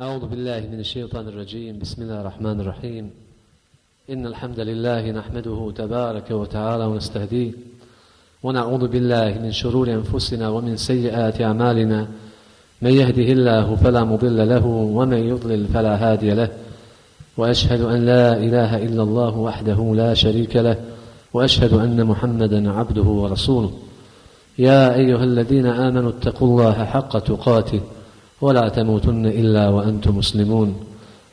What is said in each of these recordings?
أعوذ بالله من الشيطان الرجيم. بسم الله الرحمن الرحيم. إن الحمد لله نحمده تبارك وتعالى ونستهديه ونعوذ بالله من شرور أنفسنا ومن سيئات أعمالنا. من يهده الله فلا مضل له ومن يضلل فلا هادي له. وأشهد أن لا إله إلا الله وحده لا شريك له. وأشهد أن محمدا عبده ورسوله. يا أيها الذين آمنوا اتقوا الله حق تقاته. ولا تموتن إلا وأنتم مسلمون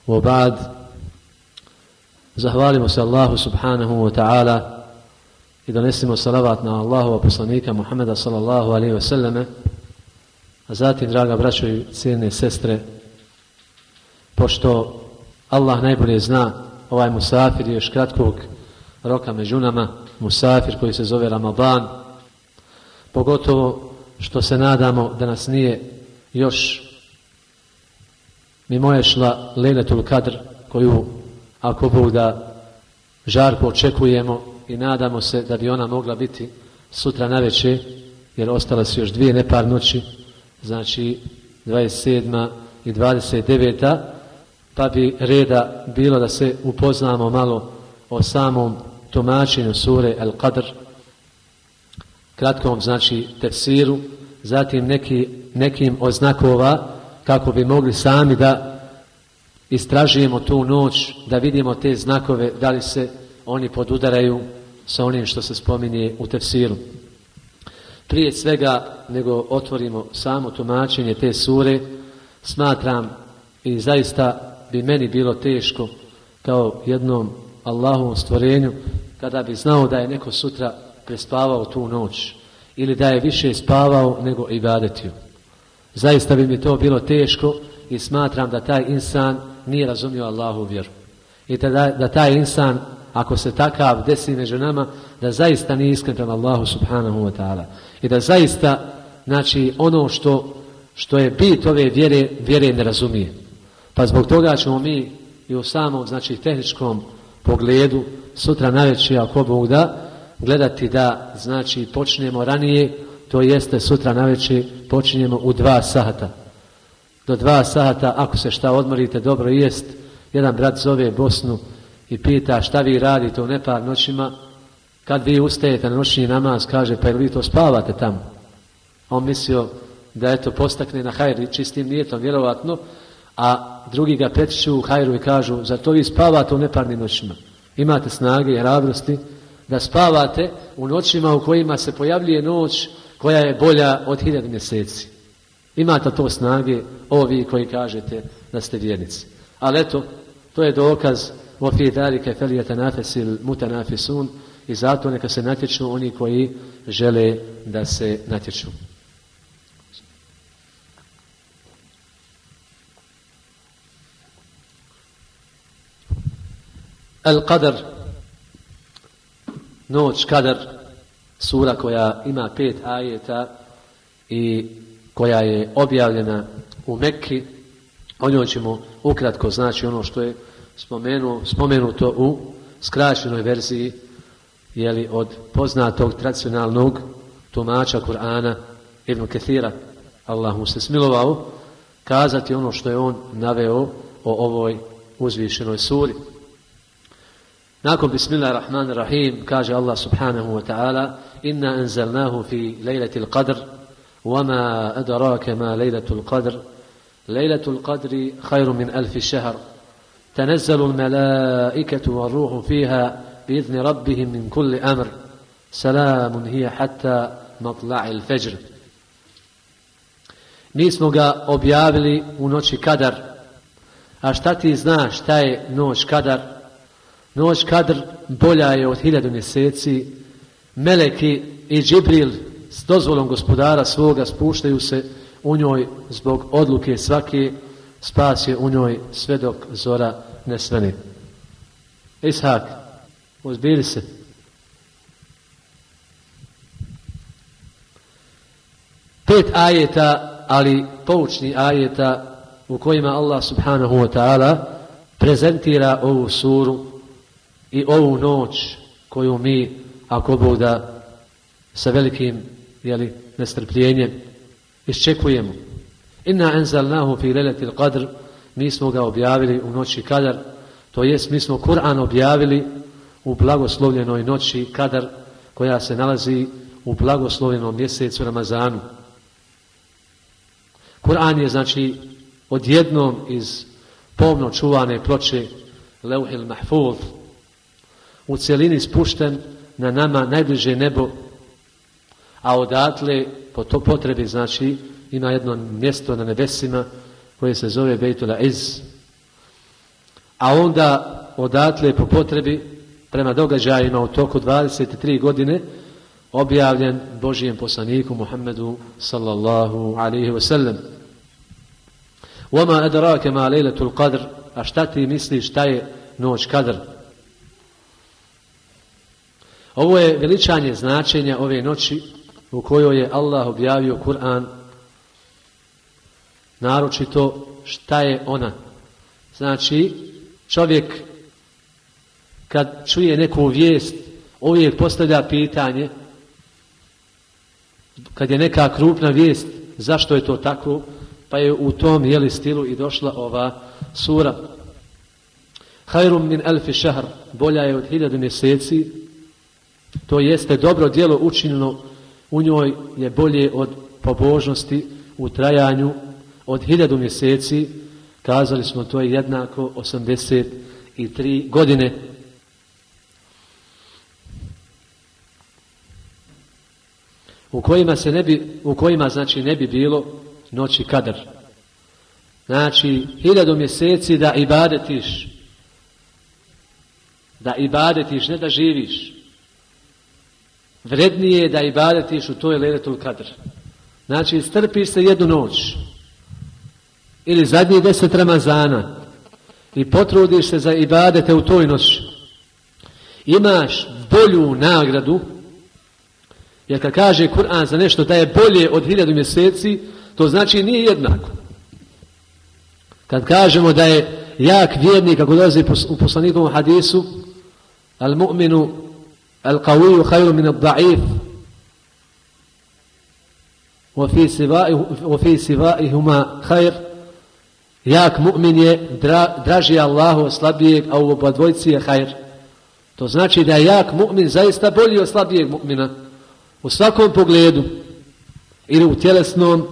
وبعد Zahvalimo se Allahu subhanahu wa ta'ala i donesimo salavat na Allahu poslanika Muhammeda sallallahu alaihi wa sallame. A zatim, draga braćo i cijene sestre, pošto Allah najbolje zna ovaj musafir još kratkog roka među nama, musafir koji se zove Ramadan, pogotovo što se nadamo da nas nije još mimo je šla Lejletul Kadr koju ako Bog da žarko očekujemo i nadamo se da bi ona mogla biti sutra na večer, jer ostale su još dvije nepar noći, znači 27. i 29. pa bi reda bilo da se upoznamo malo o samom tumačenju sure El Qadr, kratkom znači tefsiru, zatim neki, nekim oznakova kako bi mogli sami da istražujemo tu noć, da vidimo te znakove, da li se oni podudaraju sa onim što se spominje u tefsiru. Prije svega, nego otvorimo samo tumačenje te sure, smatram i zaista bi meni bilo teško kao jednom Allahovom stvorenju, kada bi znao da je neko sutra prespavao tu noć ili da je više spavao nego ibadetio. Zaista bi mi to bilo teško i smatram da taj insan nije razumio Allahu vjeru. I da, da taj insan, ako se takav desi među nama, da zaista nije iskren prema Allahu subhanahu wa ta'ala. I da zaista, znači, ono što, što je bit ove vjere, vjere ne razumije. Pa zbog toga ćemo mi i u samom, znači, tehničkom pogledu, sutra najveći, ako Bog da, gledati da, znači, počnemo ranije, to jeste sutra najveći, počinjemo u dva sahata do dva sata, ako se šta odmorite, dobro jest, jedan brat zove Bosnu i pita šta vi radite u nepar noćima, kad vi ustajete na noćni namaz, kaže, pa vi to spavate tamo? On mislio da je to postakne na hajri čistim nijetom, vjerovatno, a drugi ga pretiču u hajru i kažu, za to vi spavate u neparnim noćima? Imate snage i hrabrosti da spavate u noćima u kojima se pojavljuje noć koja je bolja od hiljada mjeseci. Imate to snage, ovi koji kažete da ste vjernici. Ali eto, to je dokaz o fi dalike felijete nafesil mutanafisun i zato neka se natječu oni koji žele da se natječu. Al-Qadar, noć Qadar, sura koja ima pet ajeta i koja je objavljena u Mekki, o njoj ćemo ukratko znači ono što je spomenu, spomenuto u skraćenoj verziji jeli, od poznatog tradicionalnog tumača Kur'ana Ibn Kethira, Allah mu se smilovao, kazati ono što je on naveo o ovoj uzvišenoj suri. Nakon Bismillahirrahmanirrahim kaže Allah subhanahu wa ta'ala Inna anzalnahu fi lejleti l-qadr وما أدراك ما ليلة القدر ليلة القدر خير من ألف شهر تنزل الملائكة والروح فيها بإذن ربهم من كل أمر سلام هي حتى مطلع الفجر Mi smo ga objavili u noći Kadar. A šta ti znaš šta je noć Kadar? Noć kadr bolja je od hiljadu mjeseci. Meleki i Džibril s dozvolom gospodara svoga spuštaju se u njoj zbog odluke svake spas je u njoj sve dok zora ne sveni. Ishak, uzbili se. Pet ajeta, ali poučni ajeta u kojima Allah subhanahu wa ta'ala prezentira ovu suru i ovu noć koju mi, ako Bog da, sa velikim jeli, nestrpljenjem iščekujemo. Inna enzalnahu fi leleti qadr, mi smo ga objavili u noći kadar, to jest mi smo Kur'an objavili u blagoslovljenoj noći kadar koja se nalazi u blagoslovljenom mjesecu Ramazanu. Kur'an je znači odjednom iz pomno čuvane ploče Leuhil Mahfuz u cijelini spušten na nama najbliže nebo a odatle po to potrebi znači ima jedno mjesto na nebesima koje se zove Bejtula Iz a onda odatle po potrebi prema događajima u toku 23 godine objavljen Božijem poslaniku Muhammedu sallallahu alaihi wa sallam وما أدراك ما ليلة القدر a šta ti misliš šta je noć kadr Ovo je veličanje značenja ove noći u kojoj je Allah objavio Kur'an. Naročito šta je ona? Znači čovjek kad čuje neku vijest uvijek postavlja pitanje kad je neka krupna vijest zašto je to tako? Pa je u tom jeli stilu i došla ova sura. Hajrum min elfi šahr bolja je od hiljadu mjeseci to jeste dobro djelo učinjeno u njoj je bolje od pobožnosti u trajanju od hiljadu mjeseci kazali smo to je jednako 83 godine u kojima se ne bi u kojima znači ne bi bilo noći kadar. Znači, hiljadu mjeseci da ibadetiš, da ibadetiš, ne da živiš. Vrednije je da ibadetiš u toj ledetul kadr. Znači, strpiš se jednu noć ili zadnji deset Ramazana i potrudiš se za ibadete u toj noći. Imaš bolju nagradu, jer kad kaže Kur'an za nešto da je bolje od hiljadu mjeseci, To znači nije jednako. Kad kažemo da je jak vjernik, kako dolazi u poslanikovom hadisu, al mu'minu al qawiju hajru min al da'if, وفي سوائهما خير jak mu'min je dra, draži Allahu od slabijeg, a u oba dvojci je hajr. To znači da je jak mu'min zaista bolji od slabijeg mu'mina u svakom pogledu ili u tjelesnom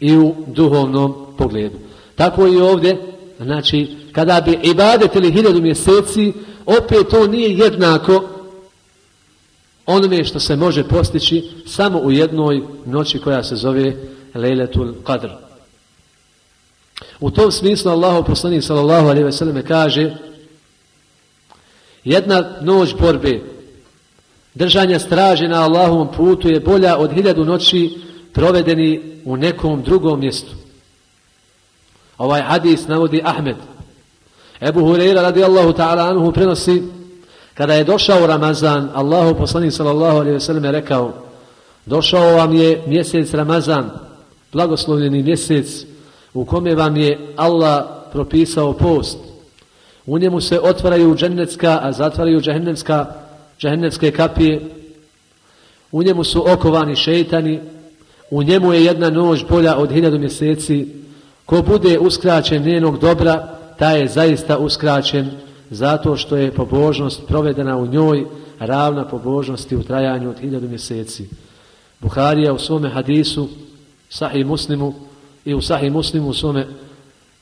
i u duhovnom pogledu. Tako i ovdje, znači, kada bi ibadetili hiljadu mjeseci, opet to nije jednako onome što se može postići samo u jednoj noći koja se zove Lejletul Qadr. U tom smislu Allahu poslanik sallallahu alejhi ve selleme kaže jedna noć borbe držanja straže na Allahovom putu je bolja od hiljadu noći provedeni u nekom drugom mjestu. Ovaj hadis navodi Ahmed. Ebu Hureyra radijallahu ta'ala anhu prenosi kada je došao Ramazan, Allahu poslanik sallallahu alaihi ve sellem je rekao došao vam je mjesec Ramazan, blagoslovljeni mjesec u kome vam je Allah propisao post. U njemu se otvaraju džennetska, a zatvaraju džehennemska, džehennemske kapije. U njemu su okovani šeitani, U njemu je jedna noć bolja od hiljadu mjeseci. Ko bude uskraćen njenog dobra, taj je zaista uskraćen zato što je pobožnost provedena u njoj ravna pobožnosti u trajanju od hiljadu mjeseci. Buharija u svome hadisu, sahih muslimu i u sahih muslimu u svome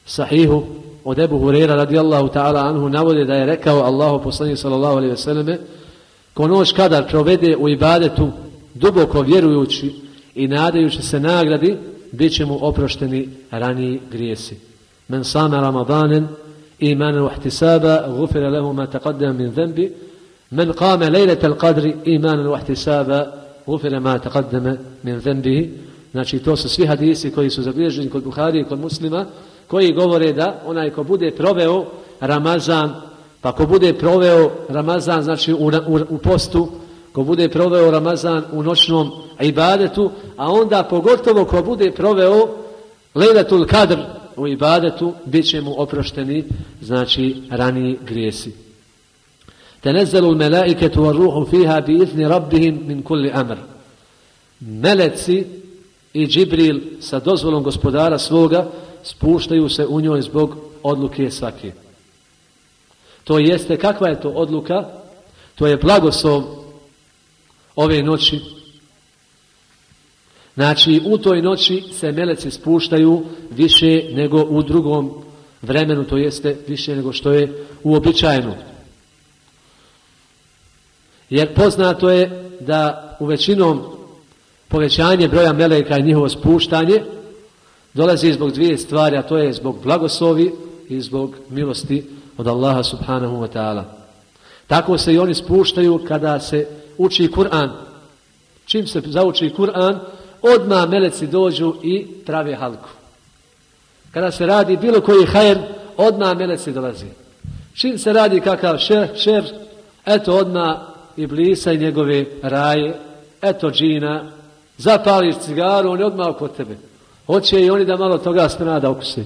sahihu od Ebu Hurera radijallahu ta'ala anhu navode da je rekao Allahu poslanih sallallahu alaihi ve selleme ko noć kadar provede u ibadetu duboko vjerujući i nadajući se nagradi, bit će mu oprošteni raniji grijesi. Men sama Ramadanen imanan واحتسابا ihtisaba, له ما ma من min من قام ليلة القدر إيمانا qadri imanan u ihtisaba, gufira ma taqaddama min zembihi. Znači, to su svi hadisi koji su zabilježeni kod Buhari i kod muslima, koji govore da onaj ko bude proveo Ramazan, pa ko bude proveo Ramazan, znači u, u, u postu, ko bude proveo Ramazan u noćnom ibadetu, a onda pogotovo ko bude proveo Lejlatul Kadr u ibadetu, bit će mu oprošteni, znači, rani grijesi. Tenezzelu melaiketu wa ruhu fiha bi izni rabbihim min kulli amr. Meleci i Džibril sa dozvolom gospodara svoga spuštaju se u njoj zbog odluke svake. To jeste, kakva je to odluka? To je blagoslov ove noći. Znači, u toj noći se meleci spuštaju više nego u drugom vremenu, to jeste više nego što je uobičajeno. Jer poznato je da u većinom povećanje broja meleka i njihovo spuštanje dolazi zbog dvije stvari, a to je zbog blagoslovi i zbog milosti od Allaha subhanahu wa ta'ala. Tako se i oni spuštaju kada se uči Kur'an. Čim se zauči Kur'an, odma meleci dođu i prave halku. Kada se radi bilo koji hajer, odma meleci dolazi. Čim se radi kakav šer, šer eto odma i blisa i njegove raje, eto džina, zapališ cigaru, on je odmah oko tebe. Hoće i oni da malo toga smrada okusi.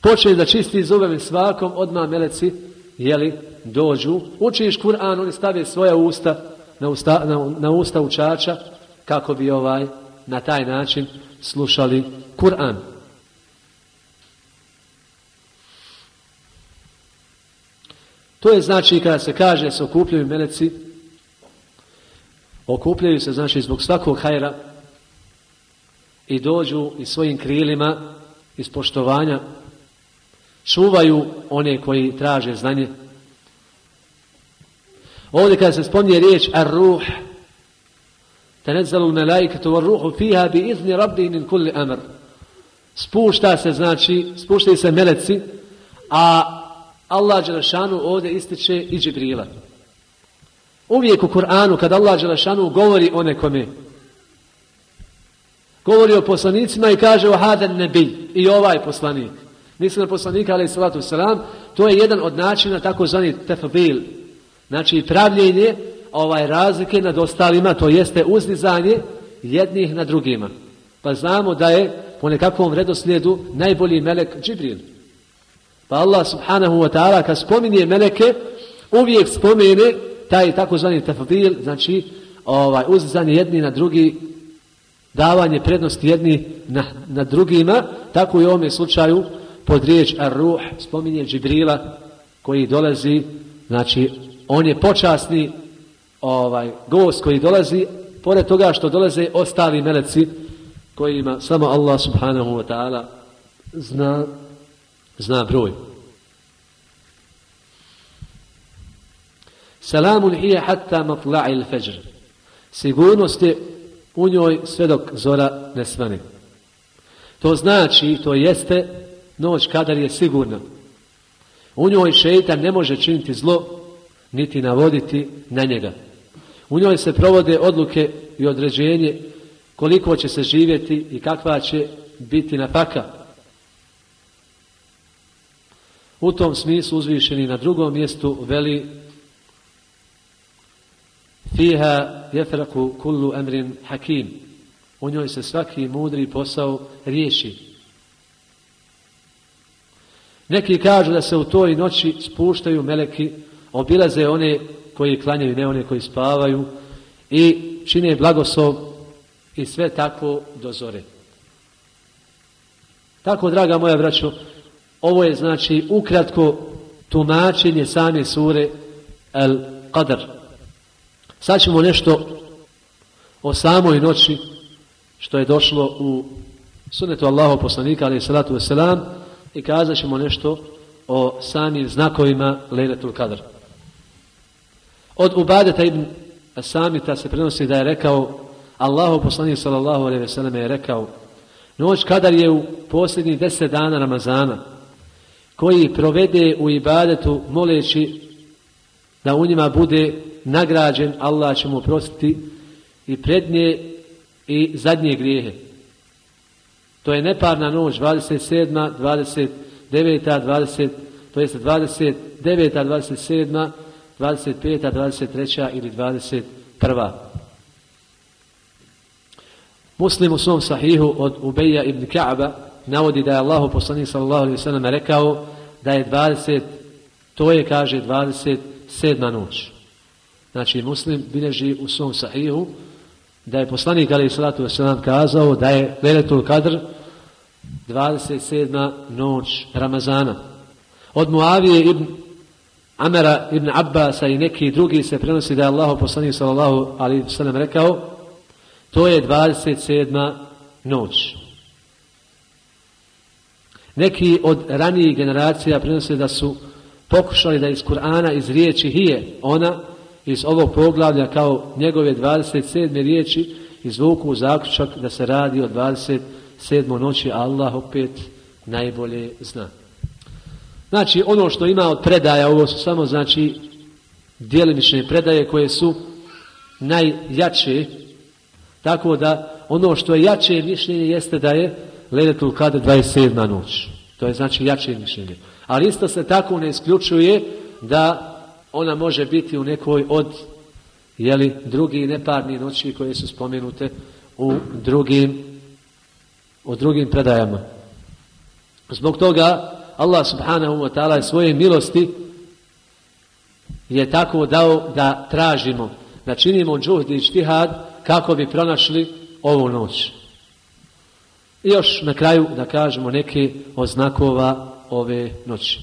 Počne da čisti zubem svakom, odmah meleci, jeli, dođu. Učiš Kur'an, oni stave svoja usta na usta, na, na usta učača, kako bi ovaj na taj način slušali Kur'an. To je znači kada se kaže se okupljaju meleci, okupljaju se znači zbog svakog hajra i dođu i svojim krilima iz poštovanja čuvaju one koji traže znanje. Ovdje kada se spomnije riječ ar-ruh, tenezzalu malaikatu ar-ruhu fiha bi izni rabbi min kulli amr. Spušta se, znači, spuštaju se meleci, a Allah Đelešanu ovdje ističe i Džibrila. Uvijek u Kur'anu, kad Allah Đelešanu govori o nekome, govori o poslanicima i kaže o haden nebi, i ovaj poslanik. Mislim na poslanika, ali salatu selam, to je jedan od načina takozvani tefbil. Znači pravljenje ovaj razlike nad ostalima, to jeste uznizanje jednih na drugima. Pa znamo da je po nekakvom redoslijedu najbolji melek Džibril. Pa Allah subhanahu wa ta'ala kad spominje meleke, uvijek spomene taj takozvani tafdil, znači ovaj, uznizanje jedni na drugi, davanje prednosti jedni na, na drugima, tako i u ovom slučaju pod riječ ar-ruh spominje Džibrila koji dolazi, znači on je počasni ovaj gost koji dolazi, pored toga što dolaze ostali meleci kojima samo Allah subhanahu wa ta'ala zna, zna broj. Salamun hije hatta matla'i il-fajr. Sigurnost je u njoj sve dok zora ne svane. To znači, to jeste noć kadar je sigurna. U njoj šeitan ne može činiti zlo, niti navoditi na njega. U njoj se provode odluke i određenje koliko će se živjeti i kakva će biti napaka. U tom smislu uzvišeni na drugom mjestu veli Fiha jefraku kullu emrin hakim. U njoj se svaki mudri posao riješi. Neki kažu da se u toj noći spuštaju meleki, obilaze one koji klanjaju, ne one koji spavaju i čine blagoslov i sve tako dozore. Tako, draga moja braćo, ovo je znači ukratko tumačenje same sure El Qadr. Sad ćemo nešto o samoj noći što je došlo u sunetu Allahu poslanika ali salatu wasalam i kazat ćemo nešto o samim znakovima Lejletul Qadr. Od Ubadeta ibn Samita se prenosi da je rekao Allahu poslanik sallallahu alejhi ve sellem je rekao noć kadar je u posljednjih deset dana Ramazana koji provede u ibadetu moleći da u njima bude nagrađen Allah će mu prostiti i prednje i zadnje grijehe. To je neparna noć, 27. 29. 20, to jest 29. 27. 25. 23. ili 21. Muslim u svom sahihu od Ubeja ibn Ka'ba navodi da je Allah poslanik sallallahu alaihi sallam rekao da je 20, to je kaže 27. noć. Znači muslim bileži u svom sahihu da je poslanik alaihi sallatu wasallam kazao da je Veletul Kadr 27. noć Ramazana. Od Muavije ibn Amera ibn Abbasa i neki drugi se prenosi da je Allah poslanik sallallahu alaihi sallam rekao to je 27. noć. Neki od ranijih generacija prenose da su pokušali da iz Kur'ana iz riječi hije ona iz ovog poglavlja kao njegove 27. riječi izvuku zaključak da se radi o 27. noći, Allah opet najbolje zna. Znači, ono što ima od predaja, ovo su samo, znači, dijelimične predaje koje su najjače, tako da ono što je jače mišljenje jeste da je Ledetul Kader 27. noć. To je znači jače mišljenje. Ali isto se tako ne isključuje da ona može biti u nekoj od jeli, drugi neparni noći koje su spomenute u drugim u drugim predajama. Zbog toga Allah subhanahu wa ta'ala svoje milosti je tako dao da tražimo, da činimo džuhd i štihad kako bi pronašli ovu noć. I još na kraju da kažemo neke od znakova ove noći.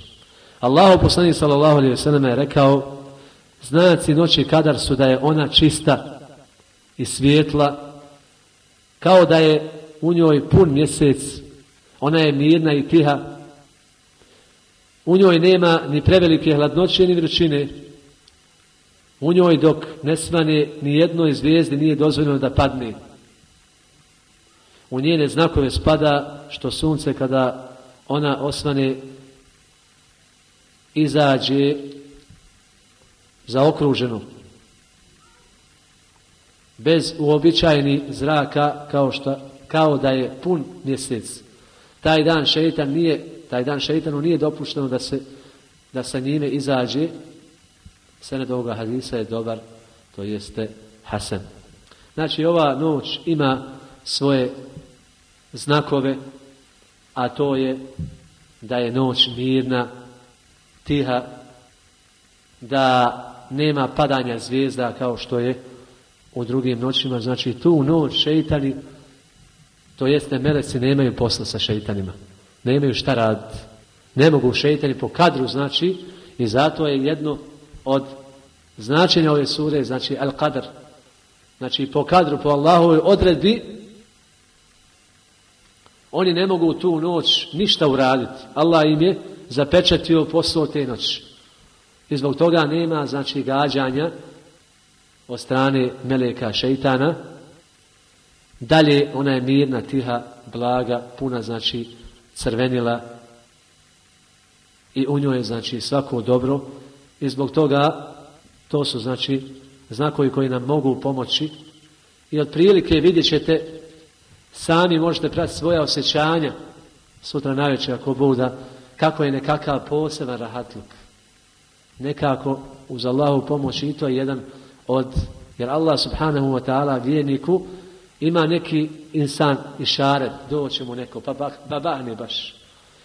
Allah poslani sallallahu alaihi sallam je rekao znaci noći kadar su da je ona čista i svijetla kao da je u njoj pun mjesec ona je mirna i tiha u njoj nema ni prevelike hladnoće ni vrućine. U njoj dok ne svane ni jednoj zvijezdi nije dozvoljeno da padne. U njene znakove spada što sunce kada ona osvane izađe zaokruženo. Bez uobičajeni zraka kao, što, kao da je pun mjesec. Taj dan šeitan nije, taj dan šeitanu nije dopušteno da se da sa njime izađe sened ovoga hadisa je dobar to jeste Hasan. Znači ova noć ima svoje znakove a to je da je noć mirna tiha da nema padanja zvijezda kao što je u drugim noćima. Znači tu noć šeitani, to jeste meleci, nemaju posla sa šeitanima. Nemaju šta raditi. Ne mogu šeitani po kadru, znači, i zato je jedno od značenja ove sure, znači al-qadr. Znači po kadru, po Allahovoj odredbi, oni ne mogu tu noć ništa uraditi. Allah im je zapečetio posao te noći. I zbog toga nema, znači, gađanja od strane meleka šeitana. Dalje, ona je mirna, tiha, blaga, puna, znači, crvenila i u njoj je, znači, svako dobro. I zbog toga, to su, znači, znakovi koji nam mogu pomoći. I od prilike vidjet ćete, sami možete pratiti svoja osjećanja sutra najveće ako Buda, kako je nekakav poseban rahatluk nekako uz Allahu pomoć i to je jedan od, jer Allah subhanahu wa ta'ala vjerniku ima neki insan i šaret, doće mu neko, pa ba, ba, ba baš.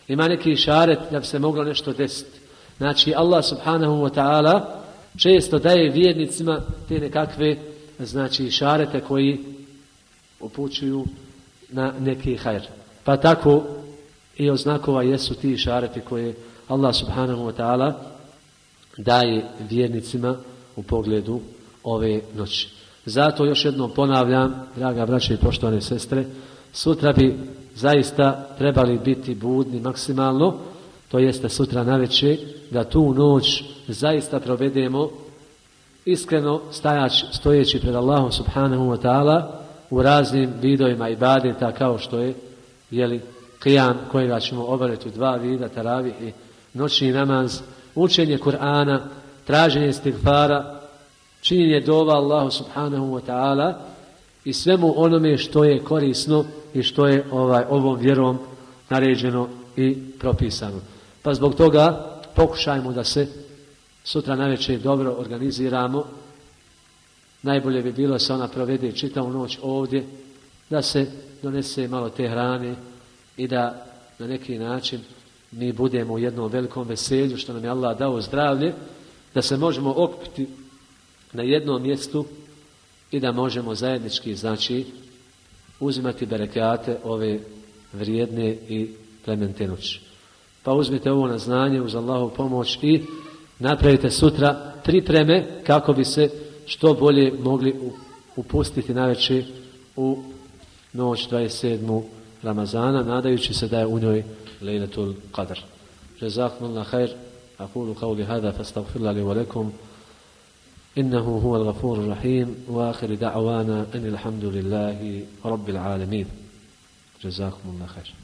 Ima neki šaret da bi se moglo nešto desiti. Znači Allah subhanahu wa ta'ala često daje vjernicima te nekakve znači šarete koji upućuju na neki hajr. Pa tako i oznakova jesu ti šareti koje Allah subhanahu wa ta'ala daje vjernicima u pogledu ove noći. Zato još jednom ponavljam, draga braće i poštovane sestre, sutra bi zaista trebali biti budni maksimalno, to jeste sutra na večer, da tu noć zaista provedemo iskreno stajač, stojeći pred Allahom subhanahu wa ta'ala u raznim vidovima ibadeta kao što je jeli, qiyam kojega ćemo obaviti u dva vida, taravih i noćni namaz, učenje Kur'ana, traženje istighfara, činjenje dova Allahu subhanahu wa ta'ala i svemu onome što je korisno i što je ovaj ovom vjerom naređeno i propisano. Pa zbog toga pokušajmo da se sutra najveće dobro organiziramo. Najbolje bi bilo se ona provede čitavu noć ovdje, da se donese malo te hrane i da na neki način mi budemo u jednom velikom veselju što nam je Allah dao zdravlje, da se možemo okupiti na jednom mjestu i da možemo zajednički, znači, uzimati berekate ove vrijedne i plemente noći. Pa uzmite ovo na znanje uz Allahu pomoć i napravite sutra pripreme kako bi se što bolje mogli upustiti najveće u noć 27. Ramazana, nadajući se da je u njoj Lejletul Qadr. جزاكم الله خير أقول قولي هذا فاستغفر الله لي ولكم إنه هو الغفور الرحيم. وآخر دعوانا أن الحمد لله رب العالمين. جزاكم الله خير.